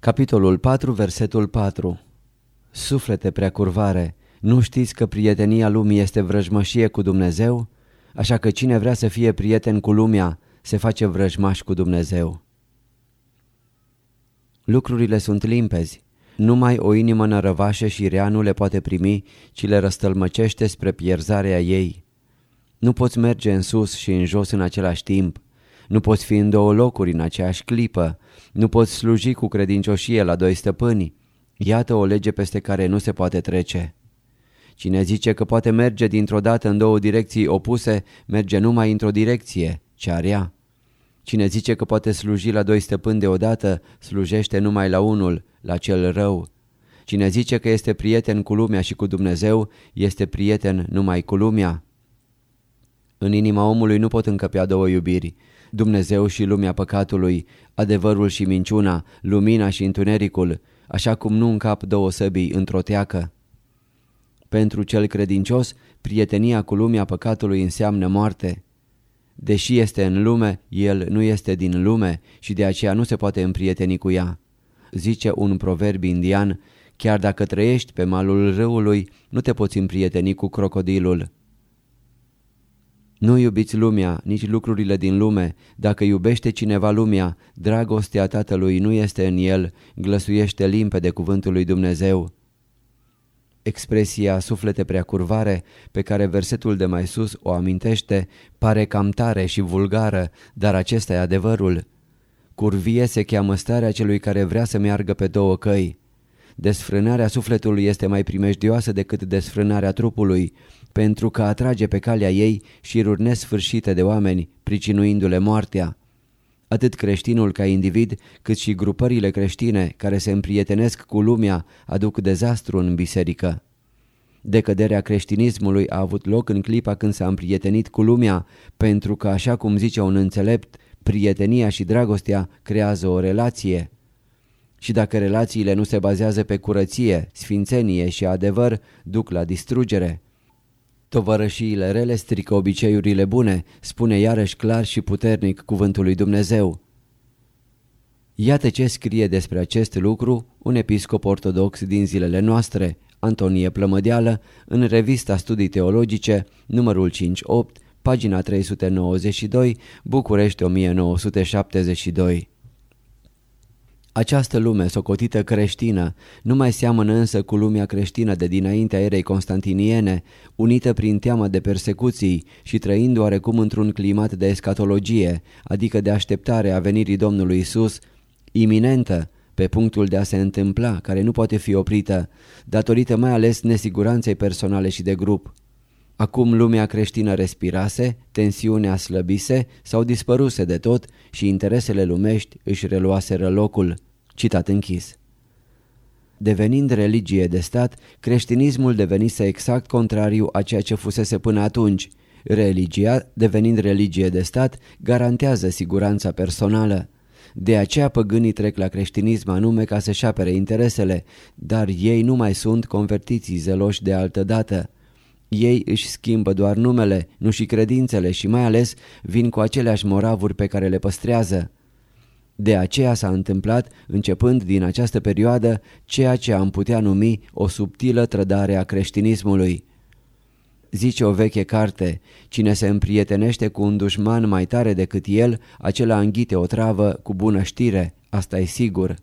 Capitolul 4, versetul 4 Suflete preacurvare, nu știți că prietenia lumii este vrăjmășie cu Dumnezeu? Așa că cine vrea să fie prieten cu lumea, se face vrăjmaș cu Dumnezeu. Lucrurile sunt limpezi. Numai o inimă nărăvașă și rea nu le poate primi, ci le răstălmăcește spre pierzarea ei. Nu poți merge în sus și în jos în același timp. Nu poți fi în două locuri în aceeași clipă. Nu poți sluji cu credincioșie la doi stăpâni. Iată o lege peste care nu se poate trece. Cine zice că poate merge dintr-o dată în două direcții opuse, merge numai într-o direcție, cea rea. Cine zice că poate sluji la doi stăpâni deodată, slujește numai la unul, la cel rău. Cine zice că este prieten cu lumea și cu Dumnezeu, este prieten numai cu lumea. În inima omului nu pot încăpea două iubiri, Dumnezeu și lumea păcatului, adevărul și minciuna, lumina și întunericul, așa cum nu încap două săbii într-o teacă. Pentru cel credincios, prietenia cu lumea păcatului înseamnă moarte. Deși este în lume, el nu este din lume și de aceea nu se poate împrieteni cu ea. Zice un proverb indian, chiar dacă trăiești pe malul râului, nu te poți împrieteni cu crocodilul. Nu iubiți lumea, nici lucrurile din lume. Dacă iubește cineva lumea, dragostea tatălui nu este în el, glăsuiește limpede cuvântul lui Dumnezeu. Expresia suflete preacurvare, pe care versetul de mai sus o amintește, pare cam tare și vulgară, dar acesta e adevărul. Curvie se cheamă starea celui care vrea să meargă pe două căi. Desfrânarea sufletului este mai primejdioasă decât desfrânarea trupului, pentru că atrage pe calea ei șiruri nesfârșite de oameni, pricinuindu-le moartea. Atât creștinul ca individ, cât și grupările creștine care se împrietenesc cu lumea aduc dezastru în biserică. Decăderea creștinismului a avut loc în clipa când s-a împrietenit cu lumea, pentru că, așa cum zice un înțelept, prietenia și dragostea creează o relație. Și dacă relațiile nu se bazează pe curăție, sfințenie și adevăr, duc la distrugere. Tovărășiile rele strică obiceiurile bune, spune iarăși clar și puternic cuvântul lui Dumnezeu. Iată ce scrie despre acest lucru un episcop ortodox din zilele noastre, Antonie Plămădeală, în revista Studii Teologice, numărul 5-8, pagina 392, București 1972. Această lume socotită creștină nu mai seamănă însă cu lumea creștină de dinaintea erei constantiniene, unită prin teamă de persecuții și trăind oarecum într-un climat de escatologie, adică de așteptare a venirii Domnului Isus, iminentă, pe punctul de a se întâmpla, care nu poate fi oprită, datorită mai ales nesiguranței personale și de grup. Acum lumea creștină respirase, tensiunea slăbise sau dispăruse de tot și interesele lumești își reluaseră locul. Citat închis. Devenind religie de stat, creștinismul devenise exact contrariu a ceea ce fusese până atunci. Religia, devenind religie de stat, garantează siguranța personală. De aceea păgânii trec la creștinism anume ca să-și apere interesele, dar ei nu mai sunt convertiții zeloși de altă dată. Ei își schimbă doar numele, nu și credințele și mai ales vin cu aceleași moravuri pe care le păstrează. De aceea s-a întâmplat, începând din această perioadă, ceea ce am putea numi o subtilă trădare a creștinismului. Zice o veche carte, cine se împrietenește cu un dușman mai tare decât el, acela înghite o travă cu bună știre, asta e sigur.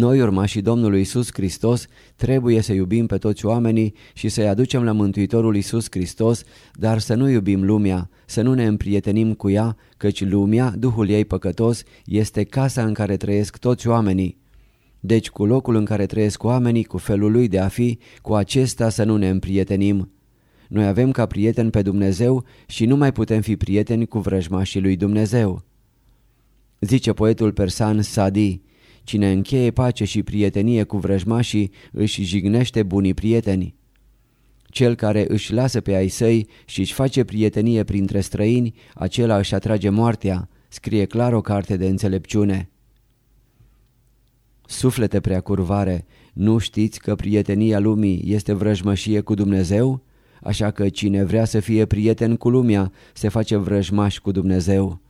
Noi, urmașii Domnului Isus Hristos, trebuie să iubim pe toți oamenii și să-i aducem la Mântuitorul Isus Hristos, dar să nu iubim lumea, să nu ne împrietenim cu ea, căci lumea, Duhul ei păcătos, este casa în care trăiesc toți oamenii. Deci cu locul în care trăiesc oamenii, cu felul lui de a fi, cu acesta să nu ne împrietenim. Noi avem ca prieten pe Dumnezeu și nu mai putem fi prieteni cu vrăjmașii lui Dumnezeu. Zice poetul persan Sadi, Cine încheie pace și prietenie cu vrăjmașii își jignește bunii prieteni. Cel care își lasă pe ai săi și își face prietenie printre străini, acela își atrage moartea, scrie clar o carte de înțelepciune. Suflete prea curvare, nu știți că prietenia lumii este vrăjmășie cu Dumnezeu? Așa că cine vrea să fie prieten cu lumea, se face vrăjmaș cu Dumnezeu.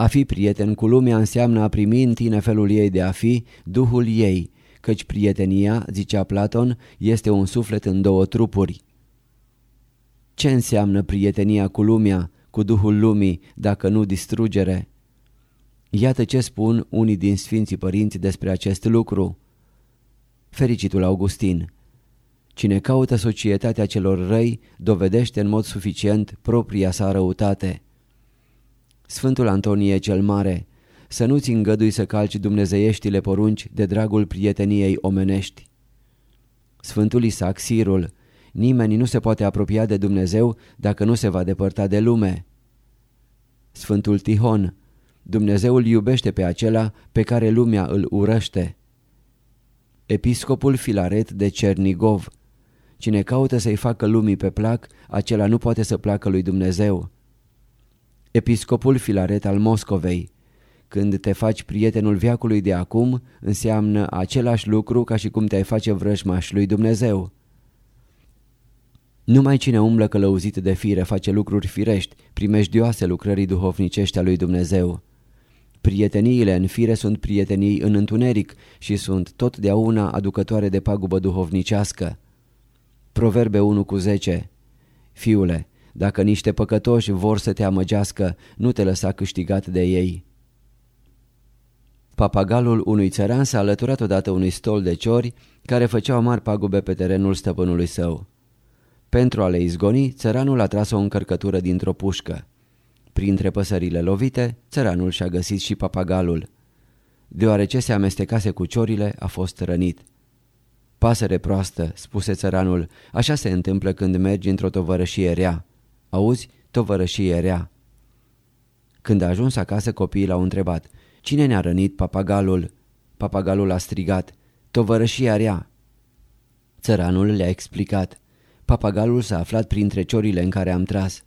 A fi prieten cu lumea înseamnă a primi în tine felul ei de a fi, duhul ei, căci prietenia, zicea Platon, este un suflet în două trupuri. Ce înseamnă prietenia cu lumea, cu duhul lumii, dacă nu distrugere? Iată ce spun unii din Sfinții Părinți despre acest lucru. Fericitul Augustin Cine caută societatea celor răi, dovedește în mod suficient propria sa răutate. Sfântul Antonie cel Mare Să nu-ți îngădui să calci dumnezeieștile porunci de dragul prieteniei omenești. Sfântul Isaac Sirul Nimeni nu se poate apropia de Dumnezeu dacă nu se va depărta de lume. Sfântul Tihon Dumnezeu îl iubește pe acela pe care lumea îl urăște. Episcopul Filaret de Cernigov Cine caută să-i facă lumii pe plac, acela nu poate să placă lui Dumnezeu. Episcopul Filaret al Moscovei Când te faci prietenul viacului de acum, înseamnă același lucru ca și cum te-ai face vrăjmaș lui Dumnezeu. Numai cine umblă călăuzit de fire face lucruri firești, primejdioase lucrării duhovnicești a lui Dumnezeu. Prieteniile în fire sunt prietenii în întuneric și sunt totdeauna aducătoare de pagubă duhovnicească. Proverbe 1 cu 10 Fiule, dacă niște păcătoși vor să te amăgească, nu te lăsa câștigat de ei. Papagalul unui țăran s-a alăturat odată unui stol de ciori care făceau mari pagube pe terenul stăpânului său. Pentru a le izgoni, țăranul a tras o încărcătură dintr-o pușcă. Printre păsările lovite, țăranul și-a găsit și papagalul. Deoarece se amestecase cu ciorile, a fost rănit. Pasăre proastă, spuse țăranul, așa se întâmplă când mergi într-o tovărășie rea. Auzi, tovărășie rea. Când a ajuns acasă, copiii l-au întrebat, cine ne-a rănit papagalul? Papagalul a strigat, tovărășia rea. Țăranul le-a explicat, papagalul s-a aflat printre ciorile în care am tras.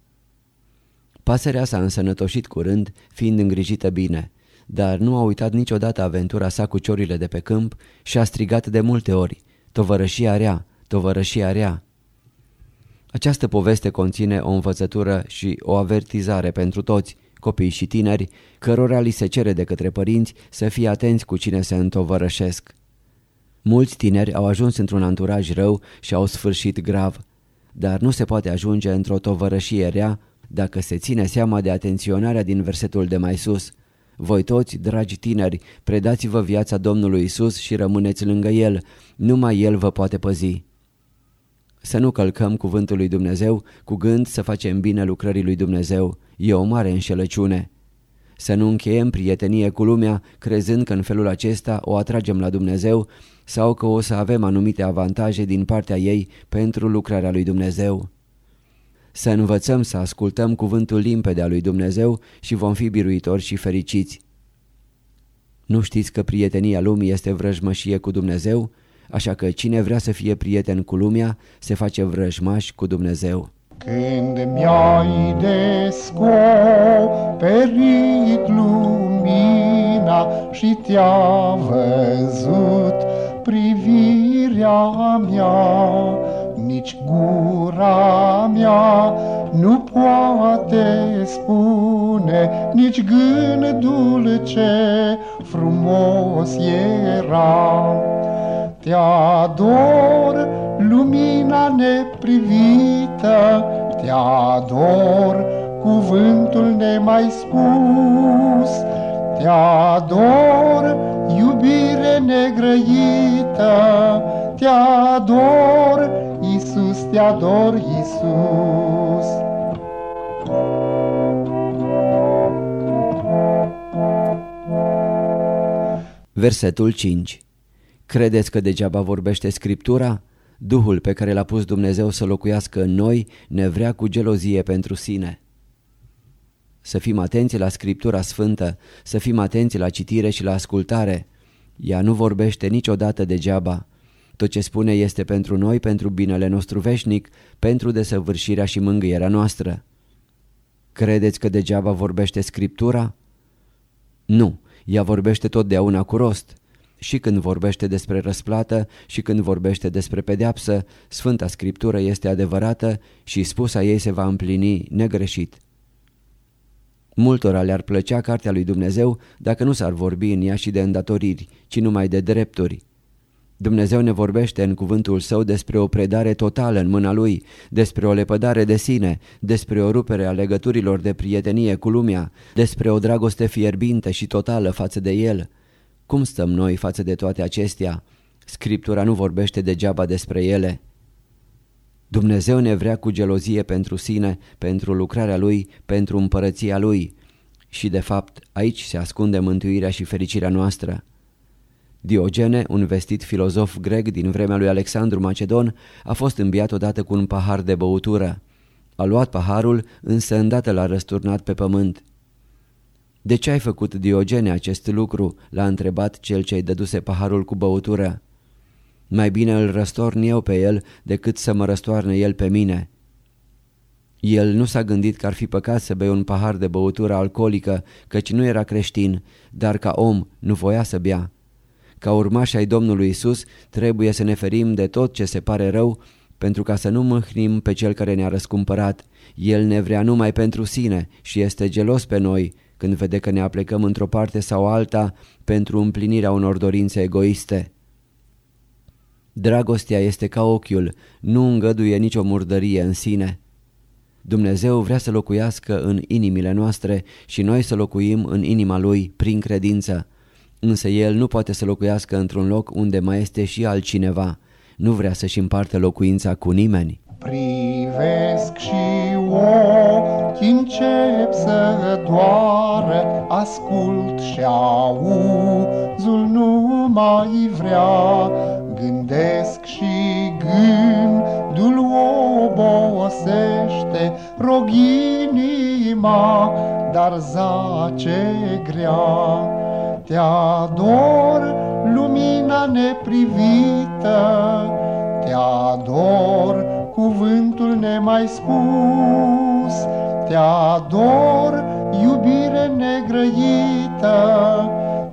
Pasărea s-a însănătoșit curând, fiind îngrijită bine, dar nu a uitat niciodată aventura sa cu ciorile de pe câmp și a strigat de multe ori, tovărășia rea, tovărășia rea. Această poveste conține o învățătură și o avertizare pentru toți, copii și tineri, cărora li se cere de către părinți să fie atenți cu cine se întovărășesc. Mulți tineri au ajuns într-un anturaj rău și au sfârșit grav, dar nu se poate ajunge într-o tovărășie rea dacă se ține seama de atenționarea din versetul de mai sus. Voi toți, dragi tineri, predați-vă viața Domnului Isus și rămâneți lângă El, numai El vă poate păzi. Să nu călcăm cuvântul lui Dumnezeu cu gând să facem bine lucrării lui Dumnezeu. E o mare înșelăciune. Să nu încheiem prietenie cu lumea crezând că în felul acesta o atragem la Dumnezeu sau că o să avem anumite avantaje din partea ei pentru lucrarea lui Dumnezeu. Să învățăm să ascultăm cuvântul limpede al lui Dumnezeu și vom fi biruitori și fericiți. Nu știți că prietenia lumii este vrăjmășie cu Dumnezeu? Așa că cine vrea să fie prieten cu lumea, se face vrăjmaș cu Dumnezeu. Când mi-ai descoperit lumina și te-a văzut privirea mea, nici gura mea nu poate spune, nici gândul ce frumos era. Te ador, lumina neprivită, te ador, cuvântul nemai spus, te ador, iubire negrăită, te ador, Iisus, te ador, Iisus. Versetul 5 Credeți că degeaba vorbește Scriptura? Duhul pe care l-a pus Dumnezeu să locuiască în noi ne vrea cu gelozie pentru sine. Să fim atenți la Scriptura Sfântă, să fim atenți la citire și la ascultare. Ea nu vorbește niciodată degeaba. Tot ce spune este pentru noi, pentru binele nostru veșnic, pentru desăvârșirea și mângâierea noastră. Credeți că degeaba vorbește Scriptura? Nu, ea vorbește totdeauna cu rost. Și când vorbește despre răsplată și când vorbește despre pedeapsă, Sfânta Scriptură este adevărată și spusa ei se va împlini negreșit. Multora le-ar plăcea cartea lui Dumnezeu dacă nu s-ar vorbi în ea și de îndatoriri, ci numai de drepturi. Dumnezeu ne vorbește în cuvântul său despre o predare totală în mâna lui, despre o lepădare de sine, despre o rupere a legăturilor de prietenie cu lumea, despre o dragoste fierbinte și totală față de el. Cum stăm noi față de toate acestea? Scriptura nu vorbește degeaba despre ele. Dumnezeu ne vrea cu gelozie pentru sine, pentru lucrarea Lui, pentru împărăția Lui. Și de fapt aici se ascunde mântuirea și fericirea noastră. Diogene, un vestit filozof grec din vremea lui Alexandru Macedon, a fost înviat odată cu un pahar de băutură. A luat paharul, însă îndată l-a răsturnat pe pământ. De ce ai făcut, Diogene, acest lucru?" l-a întrebat cel ce-i dăduse paharul cu băutură. Mai bine îl răstorn eu pe el decât să mă răstoarne el pe mine." El nu s-a gândit că ar fi păcat să bei un pahar de băutură alcoolică, căci nu era creștin, dar ca om nu voia să bea. Ca urmași ai Domnului Isus, trebuie să ne ferim de tot ce se pare rău, pentru ca să nu mâhnim pe Cel care ne-a răscumpărat. El ne vrea numai pentru sine și este gelos pe noi când vede că ne aplecăm într-o parte sau alta pentru împlinirea unor dorințe egoiste. Dragostea este ca ochiul, nu îngăduie nicio murdărie în sine. Dumnezeu vrea să locuiască în inimile noastre și noi să locuim în inima Lui prin credință. Însă El nu poate să locuiască într-un loc unde mai este și altcineva. Nu vrea să-și împarte locuința cu nimeni. Privesc și ochii încep să doară, Ascult și auzul nu mai vrea, Gândesc și gândul obosește, Rog inima, dar zace grea. Te ador, lumina neprivită, Te ador, cuvântul nemai spus, Te ador, iubire negrăită,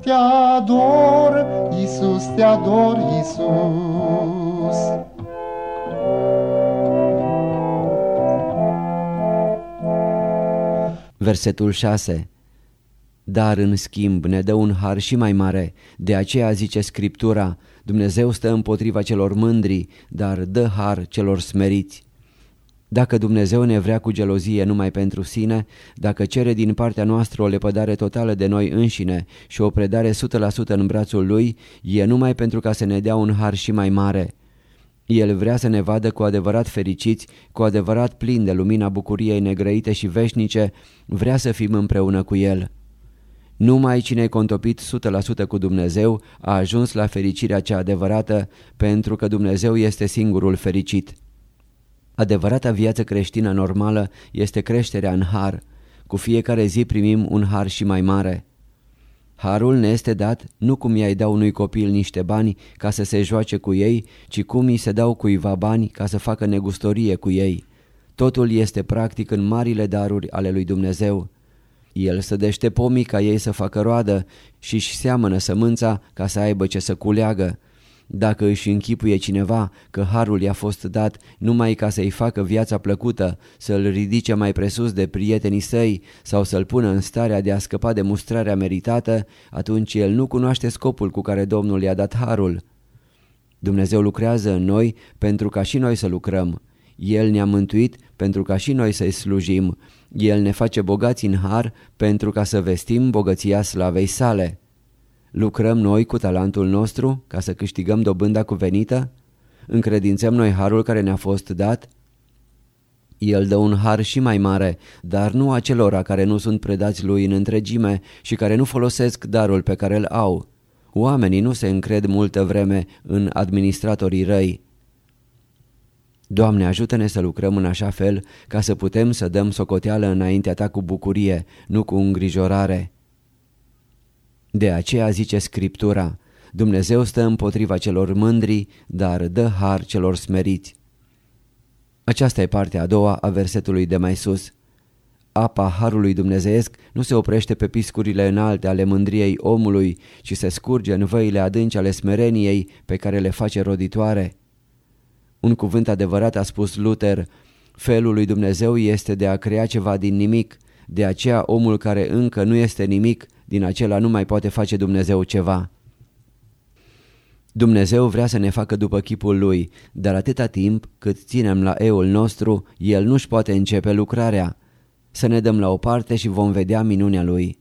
Te ador, Iisus, te ador, Iisus. Versetul 6 dar în schimb ne dă un har și mai mare, de aceea zice Scriptura, Dumnezeu stă împotriva celor mândri, dar dă har celor smeriți. Dacă Dumnezeu ne vrea cu gelozie numai pentru sine, dacă cere din partea noastră o lepădare totală de noi înșine și o predare 100% în brațul Lui, e numai pentru ca să ne dea un har și mai mare. El vrea să ne vadă cu adevărat fericiți, cu adevărat plini de lumina bucuriei negrăite și veșnice, vrea să fim împreună cu El. Numai cine e contopit 100% cu Dumnezeu a ajuns la fericirea cea adevărată pentru că Dumnezeu este singurul fericit. Adevărata viață creștină normală este creșterea în har. Cu fiecare zi primim un har și mai mare. Harul ne este dat nu cum i-ai da unui copil niște bani ca să se joace cu ei, ci cum îi se dau cuiva bani ca să facă negustorie cu ei. Totul este practic în marile daruri ale lui Dumnezeu. El sădește pomii ca ei să facă roadă și își seamănă sămânța ca să aibă ce să culeagă. Dacă își închipuie cineva că harul i-a fost dat numai ca să-i facă viața plăcută, să-l ridice mai presus de prietenii săi sau să-l pună în starea de a scăpa de mustrarea meritată, atunci el nu cunoaște scopul cu care Domnul i-a dat harul. Dumnezeu lucrează în noi pentru ca și noi să lucrăm. El ne-a mântuit pentru ca și noi să-i slujim. El ne face bogați în har pentru ca să vestim bogăția slavei sale. Lucrăm noi cu talentul nostru ca să câștigăm dobânda cuvenită? Încredințăm noi harul care ne-a fost dat? El dă un har și mai mare, dar nu acelora care nu sunt predați lui în întregime și care nu folosesc darul pe care îl au. Oamenii nu se încred multă vreme în administratorii răi. Doamne, ajută-ne să lucrăm în așa fel ca să putem să dăm socoteală înaintea Ta cu bucurie, nu cu îngrijorare. De aceea zice Scriptura, Dumnezeu stă împotriva celor mândri, dar dă har celor smeriți. Aceasta e partea a doua a versetului de mai sus. Apa harului dumnezeiesc nu se oprește pe piscurile înalte ale mândriei omului, ci se scurge în văile adânci ale smereniei pe care le face roditoare. Un cuvânt adevărat a spus Luther, felul lui Dumnezeu este de a crea ceva din nimic, De aceea omul care încă nu este nimic, din acela nu mai poate face Dumnezeu ceva. Dumnezeu vrea să ne facă după chipul Lui, dar atâta timp cât ținem la eul nostru, El nu-și poate începe lucrarea. Să ne dăm la o parte și vom vedea minunea Lui.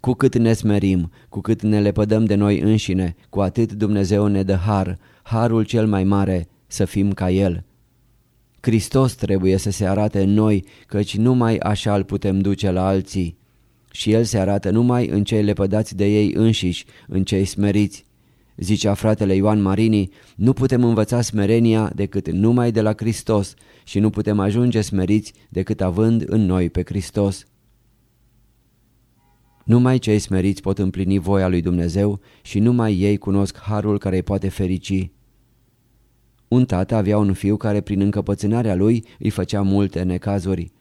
Cu cât ne smerim, cu cât ne lepădăm de noi înșine, cu atât Dumnezeu ne dă har, harul cel mai mare, să fim ca El. Hristos trebuie să se arate în noi, căci numai așa îl putem duce la alții. Și El se arată numai în cei lepădați de ei înșiși, în cei smeriți. Zicea fratele Ioan Marini, nu putem învăța smerenia decât numai de la Hristos și nu putem ajunge smeriți decât având în noi pe Hristos. Numai cei smeriți pot împlini voia lui Dumnezeu și numai ei cunosc harul care îi poate ferici. Un tată avea un fiu care prin încăpățânarea lui îi făcea multe necazuri.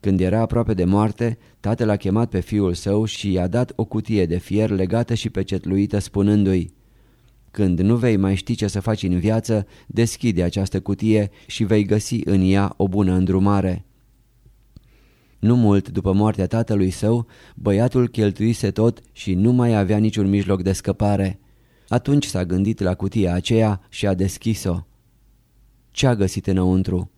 Când era aproape de moarte, tatăl a chemat pe fiul său și i-a dat o cutie de fier legată și pecetluită spunându-i Când nu vei mai ști ce să faci în viață, deschide această cutie și vei găsi în ea o bună îndrumare. Nu mult după moartea tatălui său, băiatul cheltuise tot și nu mai avea niciun mijloc de scăpare. Atunci s-a gândit la cutia aceea și a deschis-o. Ce a găsit înăuntru?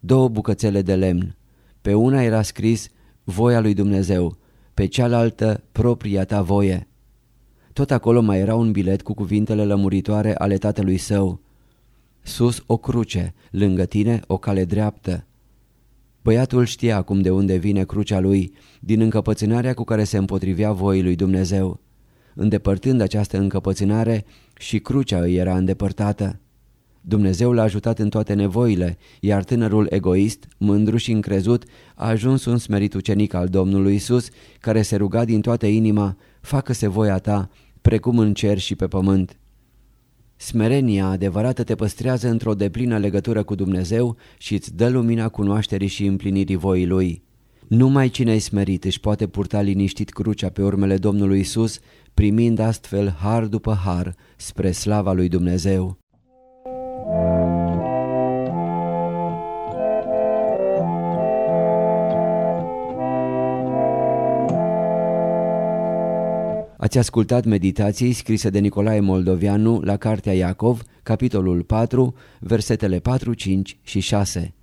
Două bucățele de lemn. Pe una era scris voia lui Dumnezeu, pe cealaltă propria ta voie. Tot acolo mai era un bilet cu cuvintele lămuritoare ale tatălui său. Sus o cruce, lângă tine o cale dreaptă. Băiatul știa acum de unde vine crucea lui, din încăpățânarea cu care se împotrivea voii lui Dumnezeu. Îndepărtând această încăpățânare, și crucea îi era îndepărtată. Dumnezeu l-a ajutat în toate nevoile, iar tânărul egoist, mândru și încrezut, a ajuns un smerit ucenic al Domnului Isus, care se ruga din toată inima, facă-se voia ta, precum în cer și pe pământ. Smerenia adevărată te păstrează într-o deplină legătură cu Dumnezeu și îți dă lumina cunoașterii și împlinirii voii Lui. Numai cine-ai smerit își poate purta liniștit crucea pe urmele Domnului Isus, primind astfel har după har spre slava lui Dumnezeu. Ați ascultat meditații scrise de Nicolae Moldovianu la Cartea Iacov, capitolul 4, versetele 4, 5 și 6.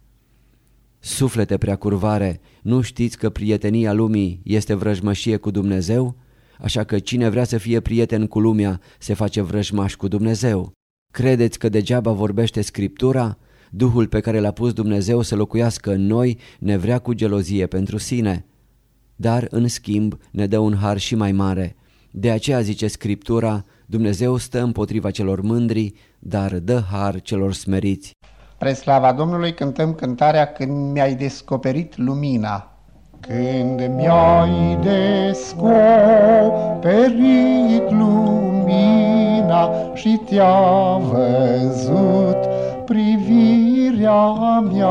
Suflete prea curvare, nu știți că prietenia lumii este vrăjmășie cu Dumnezeu? Așa că cine vrea să fie prieten cu lumea se face vrăjmaș cu Dumnezeu. Credeți că degeaba vorbește Scriptura? Duhul pe care l-a pus Dumnezeu să locuiască în noi ne vrea cu gelozie pentru sine. Dar, în schimb, ne dă un har și mai mare. De aceea zice Scriptura, Dumnezeu stă împotriva celor mândri, dar dă har celor smeriți. Pre slava Domnului cântăm cântarea Când mi-ai descoperit lumina. Când mi-ai descoperit lumina și te-a văzut privirea mea,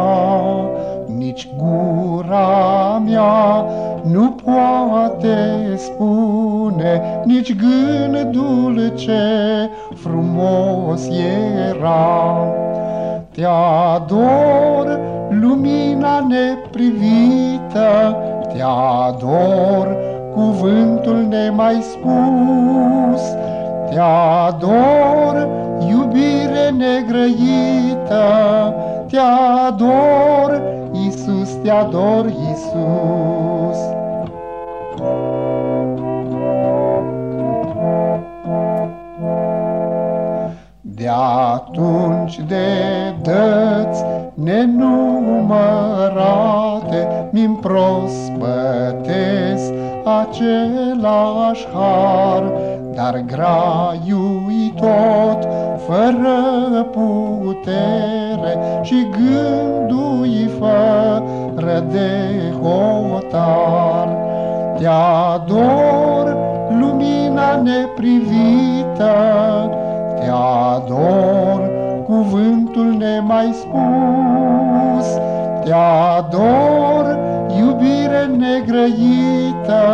nici gura mea nu poate spune, nici gândul ce frumos era. Te ador, lumina neprivită, te ador, cuvântul nemai spus, te ador, iubire negrăită, te ador, Iisus, te ador, Iisus. De atunci de dăți nenumărate mi-mi prospătesc același har, dar graiui tot fără putere și gândui fără de hotar. Te ador, lumina neprivită, te ador, cuvântul nemai spus, te ador, iubire negrăită,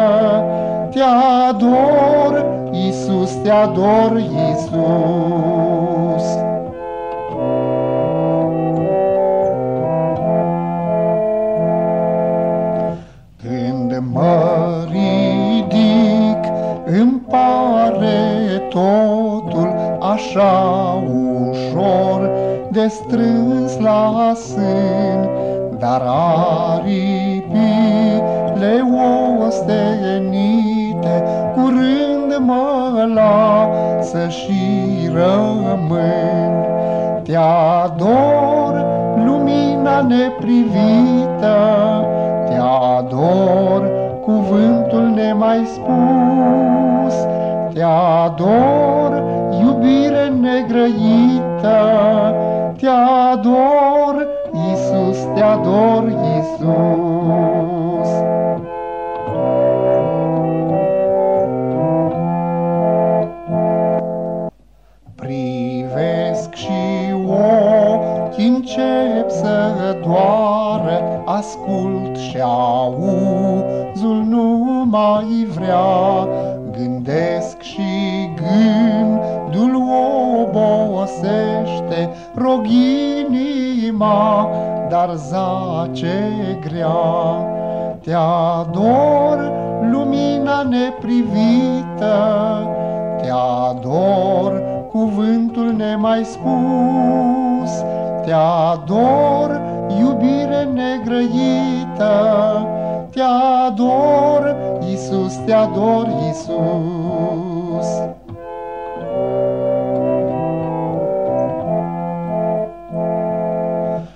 te ador, Iisus, te ador, Iisus. Când mă ridic, îmi pare totul așa ușor, de strâns la sân, dar aripile o steni mă lasă și rămân. Te ador, lumina neprivită, te ador, cuvântul nemai spus, te ador, iubire negrăită, te ador, Iisus, te ador, Iisus. Să doară, ascult și auzul nu mai vrea, gândesc și gândul obosește, rog inima, dar zace grea. Te ador, lumina neprivită, te ador, cuvântul nemai spus, te ador, iubire negrăită, te ador, Iisus, te ador, Iisus.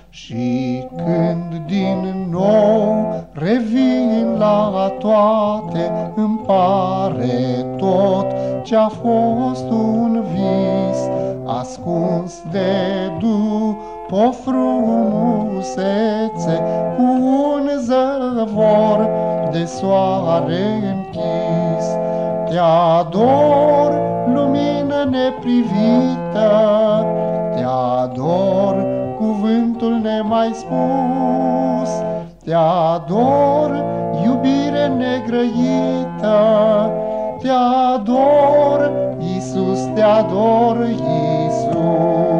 Și când din nou revin la toate, îmi pare tot ce-a fost un vis, ascuns de după frumusețe, cu un zăvor de soare închis. Te ador, lumină neprivită, te ador, cuvântul nemai spus, te ador, iubire negrăită, te ador, Iisus, te ador, Iisus.